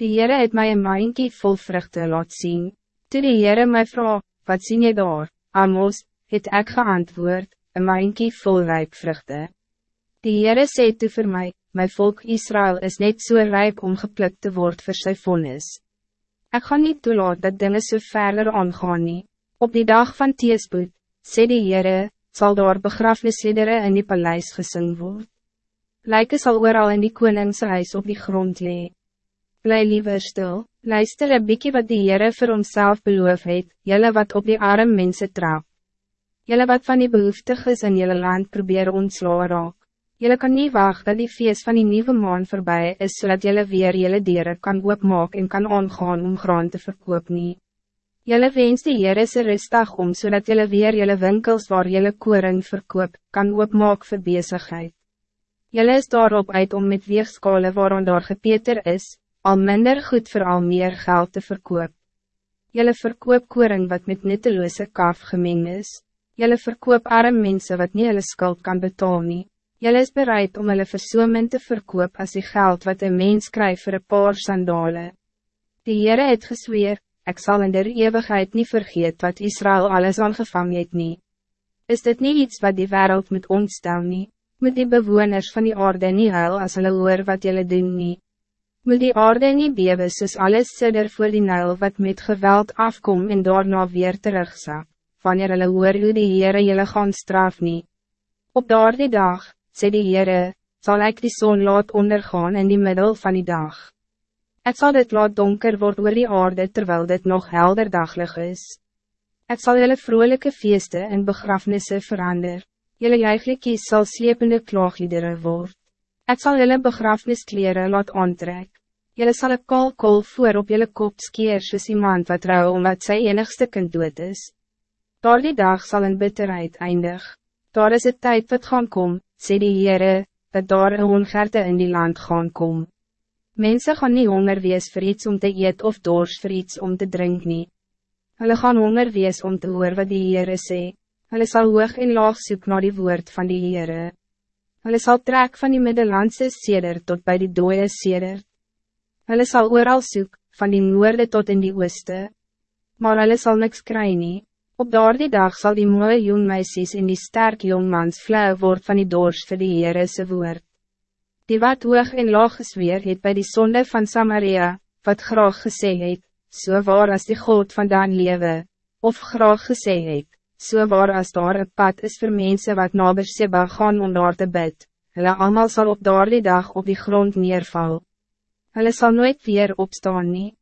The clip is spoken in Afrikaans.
Die Heere het my een maaienkie vol vruchten laat zien. Toe die Heere my vraag, wat zie je daar? Amos, het ek geantwoord, een maaienkie vol rijp vruchten. Die Heere sê toe vir my, my volk Israël is net zo so rijp om geplukt te worden voor sy vonnis. Ek gaan niet toelaat dat dingen so verder aangaan nie. Op die dag van Teespoed, sê die Heere, sal daar begrafnisliedere in die paleis gesing word. Lijken sal ooral in die koningshuis op die grond lee. Bly liever stil, luister een bykie wat die Heere vir homself beloof het, jylle wat op die arm mense trap. Jylle wat van die behoeftiges in jylle land probeer ontslaan raak. Jylle kan niet wachten dat die feest van die nieuwe maan voorbij is, zodat jylle weer jylle dieren kan oopmaak en kan aangaan om graan te verkoop nie. Jylle wens die Heere se rustig om, zodat jylle weer jylle winkels waar jylle koring verkoop, kan oopmaak vir bezigheid. Jylle is daarop uit om met weegskale waarom daar gepeter is, al minder goed voor al meer geld te verkoop. Jelle verkoop koring wat met nutteloze kaf gemeng is. Jelle verkoop arm mensen wat niet hulle skuld kan betalen. Jelle is bereid om hulle versoemen te verkoop als die geld wat een mens krijgt voor een paar sandalen. Die Heere het gesweer, ik zal in der eeuwigheid niet vergeet wat Israël alles aangevangen het nie. Is dit niet iets wat die wereld moet ontstel nie? Moet die bewoners van die aarde niet huil als hulle hoor wat jullie doen niet? Moet die aarde nie bewe soos alles sidder voor die nul wat met geweld afkom en daarna weer terugzak, wanneer hulle hoor hoe die Heere julle gaan straf nie. Op daardie dag, sê die Heere, zal ik die zon laat ondergaan in die middel van die dag. Het zal dit laat donker word oor die aarde terwijl dit nog helder daglig is. Het zal julle vrolijke feesten en begrafenissen verander, julle juichlikies sal slepende klaagliedere word. Ik zal jullie begrafeniskleren laat aantrek. Jullie zal een kol kol voor op jullie kop skeer soos iemand wat trouw omdat sy enigste kind dood is. Door die dag zal een bitterheid eindig. Daar is het tijd wat gaan kom, sê die Heere, dat daar een hongerte in die land gaan kom. Mensen gaan niet honger wees vir iets om te eet of dors vir iets om te drinken. nie. Hulle gaan honger wees om te hoor wat die Heere sê. Hulle sal hoog en laag soek naar die woord van die Heere. Hulle sal trek van die Middellandse seder tot bij die dode seder. Hulle sal ooral soek, van die noorde tot in die ooste. Maar hulle sal niks kry nie. Op daardie dag zal die mooie jongmeisies en die sterk jongmans flauw word van die dors vir die Heerese woord. Die wat hoog en laag gesweer het by die sonde van Samaria, wat graag gesê het, so waar as die God van dan lewe, of graag gesê het, so waar as daar een pad is voor mensen wat na Berseba gaan om daar te bid, hulle allemaal zal op daar die dag op die grond neerval. Hulle sal nooit weer opstaan nie.